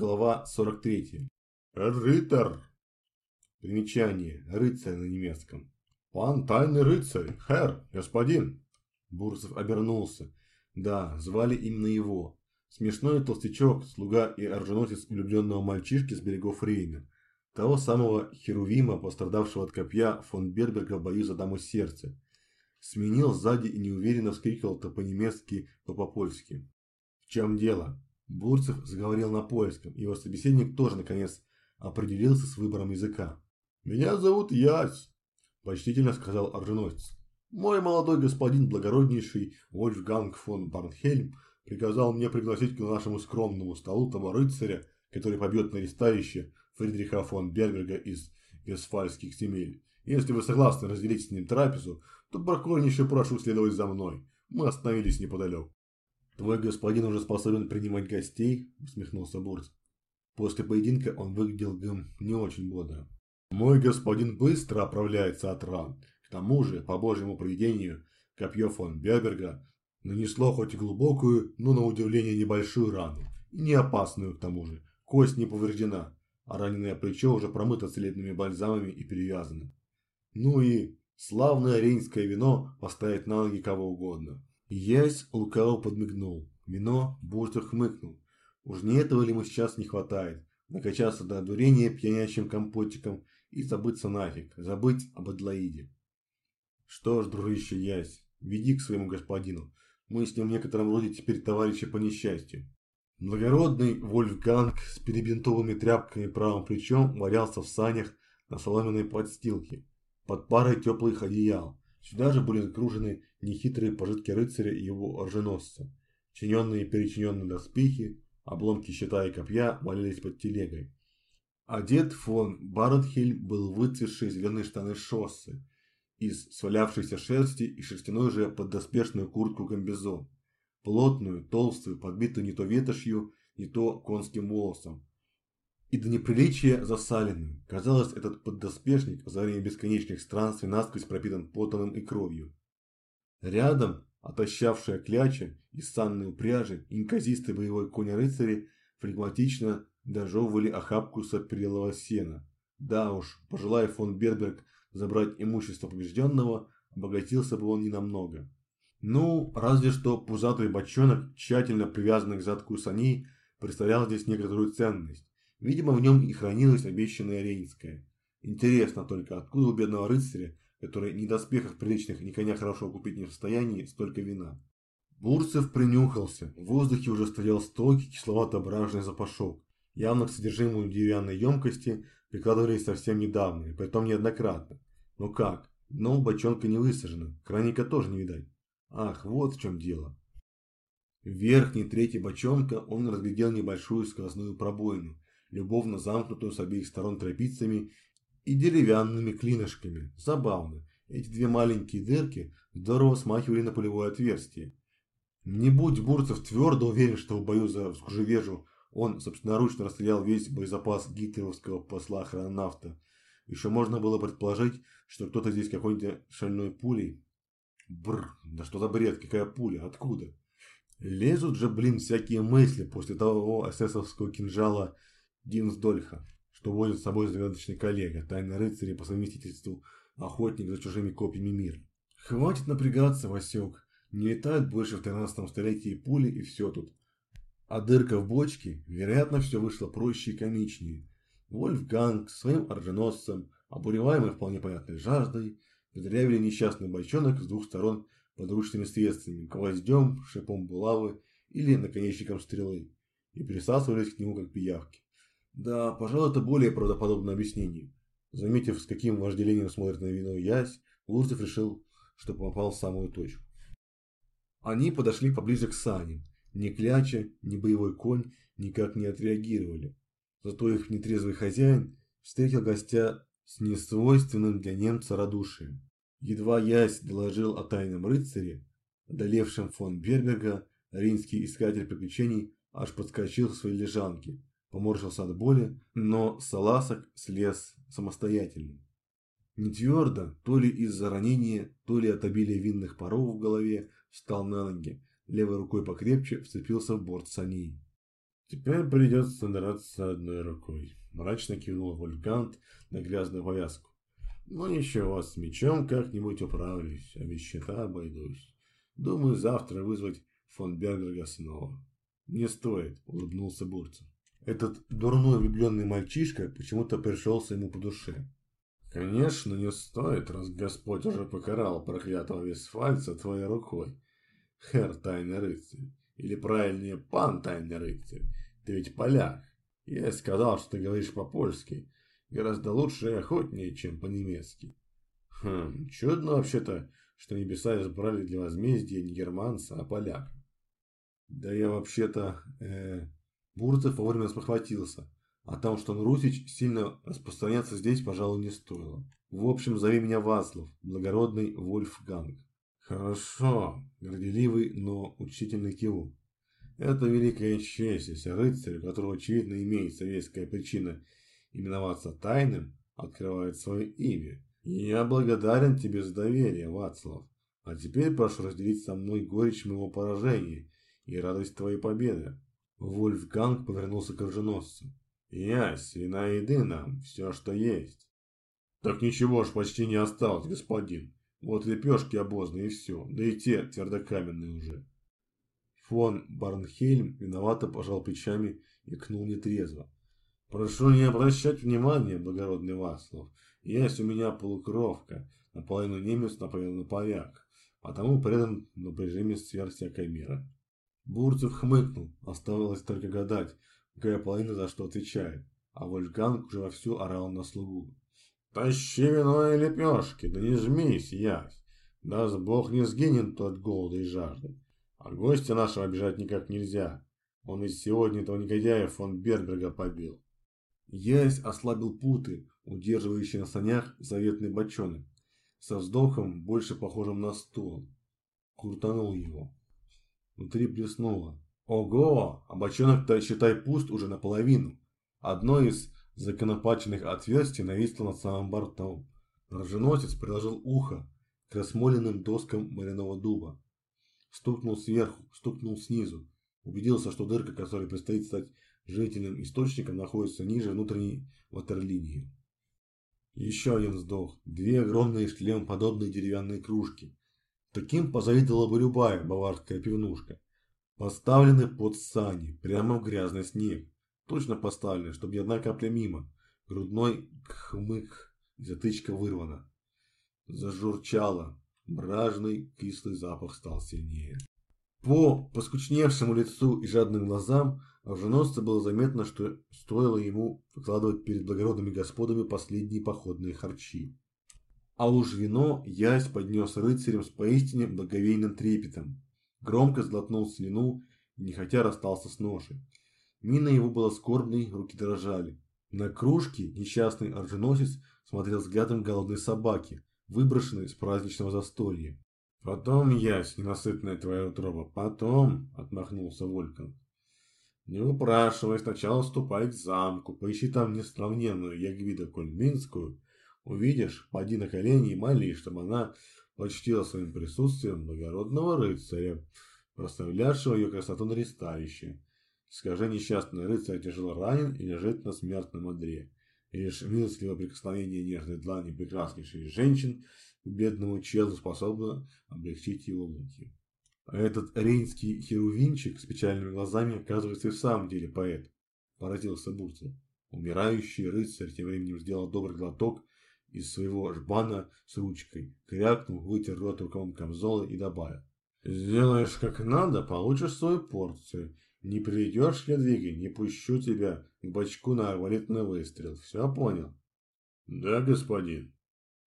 Глава 43. Риттер. Примечание. Рыцарь на немецком. Пан тайный рыцарь. Хер, господин. Бурцев обернулся. Да, звали именно его. Смешной толстячок, слуга и оруженосец влюбленного мальчишки с берегов Рейна. Того самого Херувима, пострадавшего от копья фон Берберга в бою за даму сердца. Сменил сзади и неуверенно вскрикивал то по-немецки, то по-польски. В чем дело? Бурцев заговорил на польском, его собеседник тоже, наконец, определился с выбором языка. «Меня зовут Ясь», – почтительно сказал оруженосец. «Мой молодой господин, благороднейший Вольфганг фон Барнхельм, приказал мне пригласить к нашему скромному столу того рыцаря, который побьет на ресталище Фридриха фон Берберга из Вестфальских земель. Если вы согласны разделить с ним трапезу, то покорнейше прошу следовать за мной. Мы остановились неподалеку. «Твой господин уже способен принимать гостей?» – усмехнулся Бурц. После поединка он выглядел гм не очень бодро. «Мой господин быстро оправляется от ран. К тому же, по божьему проведению, копье фон Берберга нанесло хоть и глубокую, но на удивление небольшую рану. И не опасную к тому же. Кость не повреждена, а раненое плечо уже промыто целебными бальзамами и перевязано. Ну и славное рейнское вино поставит на ноги кого угодно. Ясь лукаво подмигнул. Вино Буртер хмыкнул. Уж не этого ли ему сейчас не хватает? Накачаться до одурения пьянящим компотиком и забыться нафиг, забыть об Адлоиде. Что ж, дружище Ясь, веди к своему господину. Мы с ним в некотором роде теперь товарищи по несчастью. Благородный Вольфганг с перебинтовыми тряпками правым плечом валялся в санях на соломенной подстилке под парой теплых одеял. Сюда же были загружены нехитрые пожитки рыцаря и его оруженосца. Чиненные и перечиненные доспехи, обломки щита и копья валялись под телегой. Одет фон Барретхельм был выцветшие зеленые штаны шоссы, из свалявшейся шерсти и шерстяной же поддоспешную куртку комбизон. Плотную, толстую, подбитую не то ветошью, не то конским волосом, и до неприличия засаленным. Казалось, этот поддоспешник за время бесконечных странствий насквозь пропитан потом и кровью. Рядом, отощавшая кляча из санной упряжи и боевой конь рыцари флегматично дожевывали охапку сопрелого сена. Да уж, пожелая фон Берберг забрать имущество побежденного, обогатился бы он ненамного. Ну, разве что пузатый бочонок, тщательно привязанный к задку саней, представлял здесь некоторую ценность. Видимо, в нем и хранилась обещанная Рейнская. Интересно только, откуда у бедного рыцаря, который ни доспехов приличных, ни коня хорошо купить не в состоянии, столько вина? Бурцев принюхался. В воздухе уже стоял стойкий кисловато-бражный запашок. Явно к содержимому деревянной емкости прикладывались совсем недавно, и притом неоднократно. Но как? Дно бочонка не высажено, краника тоже не видать. Ах, вот в чем дело. В верхней трети бочонка он разглядел небольшую сквозную пробоину, любовно замкнутую с обеих сторон трапицами и деревянными клинышками. Забавно, эти две маленькие дырки здорово смахивали на полевое отверстие. Не будь Бурцев твердо уверен, что в бою за Скужевежу он собственноручно расстрелял весь боезапас гитлеровского посла хронавта, еще можно было предположить, что кто-то здесь какой-нибудь шальной пулей. Бррр, да что за бред, какая пуля, откуда? Лезут же, блин, всякие мысли после того эсэсовского кинжала Гинсдольха, что возит с собой загадочный коллега, тайный рыцарь и по совместительству охотник за чужими копьями мира. Хватит напрягаться, Васек. Не летают больше в 13 столетии пули и все тут. А дырка в бочке, вероятно, все вышло проще и комичнее. Вольфганг своим оруженосцем, обуреваемый вполне понятной жаждой, подрявили несчастный бочонок с двух сторон подручными средствами, гвоздем, шипом булавы или наконечником стрелы, и присасывались к нему как пиявки. Да, пожалуй, это более правдоподобное объяснение. Заметив, с каким вожделением смотрит на вино Ясь, Лурцев решил, что попал в самую точку. Они подошли поближе к сане. Ни кляча, ни боевой конь никак не отреагировали. Зато их нетрезвый хозяин встретил гостя с несвойственным для немца радушием. Едва Ясь доложил о тайном рыцаре, одолевшем фон Берберга, ринский искатель приключений аж подскочил в своей лежанке поморщился от боли, но саласок слез самостоятельно. Не твердо, то ли из-за ранения, то ли от обилия винных паров в голове, встал на ноги, левой рукой покрепче вцепился в борт саней. Теперь придется драться одной рукой. Мрачно кивнул Вольфганг на грязную повязку. Ну ничего, с мечом как-нибудь управлюсь, а без щита обойдусь. Думаю, завтра вызвать фон Бергерга снова. Не стоит, улыбнулся Бурцев. Этот дурной влюбленный мальчишка почему-то пришелся ему по душе. Конечно, не стоит, раз Господь уже покарал проклятого Вестфальца твоей рукой. Хер тайный рыцарь. Или правильнее, пан тайный рыцарь. Ты ведь поляк. Я сказал, что ты говоришь по-польски. Гораздо лучше и охотнее, чем по-немецки. Хм, чудно вообще-то, что небеса избрали для возмездия не германца, а поляка. Да я вообще-то... Э, Бурцев вовремя спохватился. О том, что он русич, сильно распространяться здесь, пожалуй, не стоило. В общем, зови меня Васлов, благородный Вольфганг. Хорошо, горделивый, но учительный кивок. Это великая честь, если рыцарь, у которого очевидно имеется веская причина именоваться тайным, открывает свое имя. Я благодарен тебе за доверие, Вацлав. А теперь прошу разделить со мной горечь моего поражения и радость твоей победы. Вольфганг повернулся к оруженосцу. Ясь, вина еды нам, все, что есть. Так ничего ж почти не осталось, господин. Вот лепешки обозные и все, да и те твердокаменные уже. Фон Барнхельм виновато пожал плечами и кнул нетрезво. Прошу не обращать внимания, благородный Васлов. Есть у меня полукровка, наполовину немец, наполовину поляк, потому предан на прижиме сверх всякой меры. Бурцев хмыкнул, оставалось только гадать, какая половина за что отвечает, а Вольфганг уже вовсю орал на слугу. «Тащи вино и лепешки, да не жмись, Ясь! Даст Бог не сгинет от голода и жажды. А гостя нашего обижать никак нельзя. Он ить сегодня этого негодяя фон Берберга побил». Ясь ослабил путы, удерживающие на санях заветный бочонок, со вздохом, больше похожим на стон. Крутанул его. Внутри плеснуло. Ого, а бочонок-то, считай, пуст уже наполовину. Одно из законопаченных отверстий нависло над самым бортом. Роженосец приложил ухо к расмоленным доскам моряного дуба. Стукнул сверху, стукнул снизу. Убедился, что дырка, которой предстоит стать жительным источником, находится ниже внутренней ватерлинии. Еще один вздох. Две огромные шлемоподобные деревянные кружки. Таким позавидовала бы любая баварская пивнушка. Поставлены под сани, прямо в грязный снег. Точно поставлены, чтобы ни одна капля мимо. Грудной хмык, затычка вырвана. Зажурчало. Бражный кислый запах стал сильнее. По поскучневшему лицу и жадным глазам оруженосца было заметно, что стоило ему выкладывать перед благородными господами последние походные харчи. А уж вино ясь поднес рыцарем с поистине благовейным трепетом. Громко сглотнул слюну и нехотя расстался с ношей. Мина его была скорбной, руки дрожали. На кружке несчастный оруженосец смотрел взглядом голодной собаки, выброшенной с праздничного застолья. «Потом, ясь, ненасытная твоя утроба, потом!» – отмахнулся Волькан. «Не упрашивай, сначала ступай к замку, поищи там несравненную Ягвида Кольминскую Увидишь, поди на колени и молись, чтобы она почтила своим присутствием благородного рыцаря, прославлявшего ее красоту на ресталище. Скажи, несчастный рыцарь тяжело ранен и лежит на смертном одре. И лишь милостливое прикосновение нежной длани прекраснейшей женщин к бедному челу способно облегчить его муки. Этот рейнский херувинчик с печальными глазами оказывается и в самом деле поэт, поразился Бурцев. Умирающий рыцарь тем временем сделал добрый глоток из своего жбана с ручкой, крякнул, вытер рот рукавом камзола и добавил. «Сделаешь как надо, получишь свою порцию. Не приведешь двигай, не пущу тебя к бачку на арбалетный выстрел. Все понял?» «Да, господин».